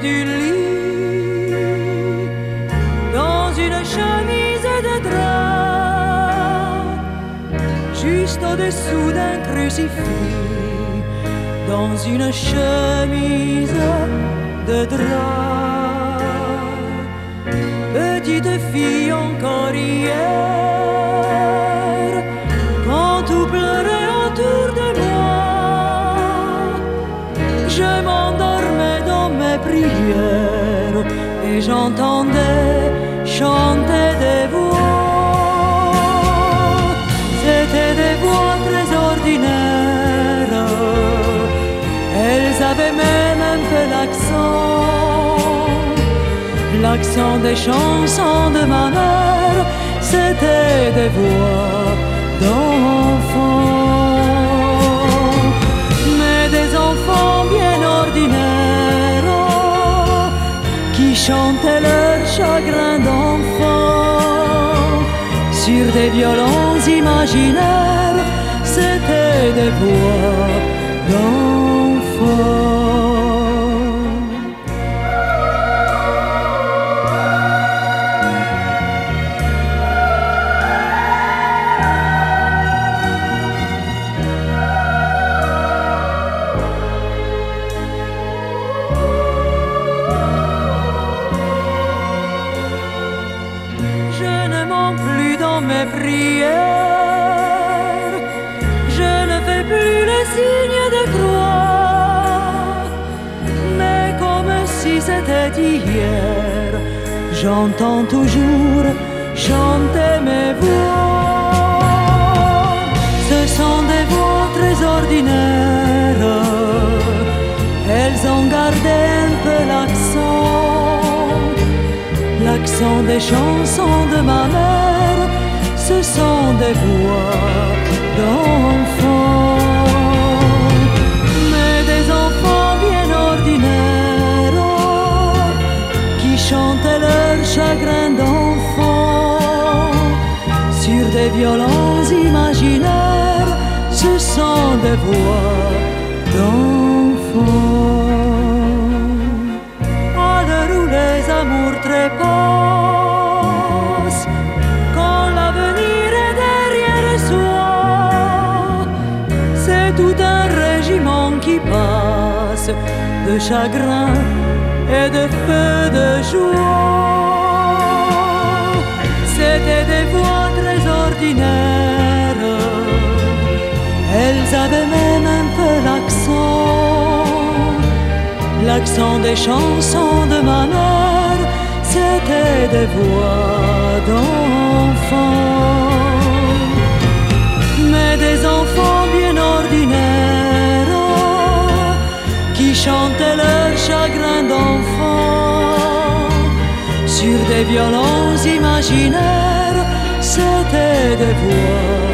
du lit, dans une chemise de drap, juste au-dessous d'un crucifix, dans une chemise de drap. Petite fille encore hier, et j'entendais chanter des voix. C'était des voix très ordinaires, elles avaient même un peu l'accent l'accent des chansons de ma mère, c'était des voix chantaient leur chagrin d'enfant sur des violons imaginaires, c'était des voix d'enfants. Je ne mens plus dans mes prières, je ne fais plus le signe de croix, mais comme si c'était hier, j'entends toujours chanter mes l'accent des chansons de ma mère, ce sont des voix d'enfants. Mais des enfants bien ordinaires qui chantaient leur chagrin d'enfant sur des violons imaginaires, ce sont des voix d'enfants. Tout un régiment qui passe de chagrin et de feu de joie. C'était des voix très ordinaires, elles avaient même un peu l'accent l'accent des chansons de ma mère, c'était des voix d'enfants. Sur des violons imaginaires, c'était des voix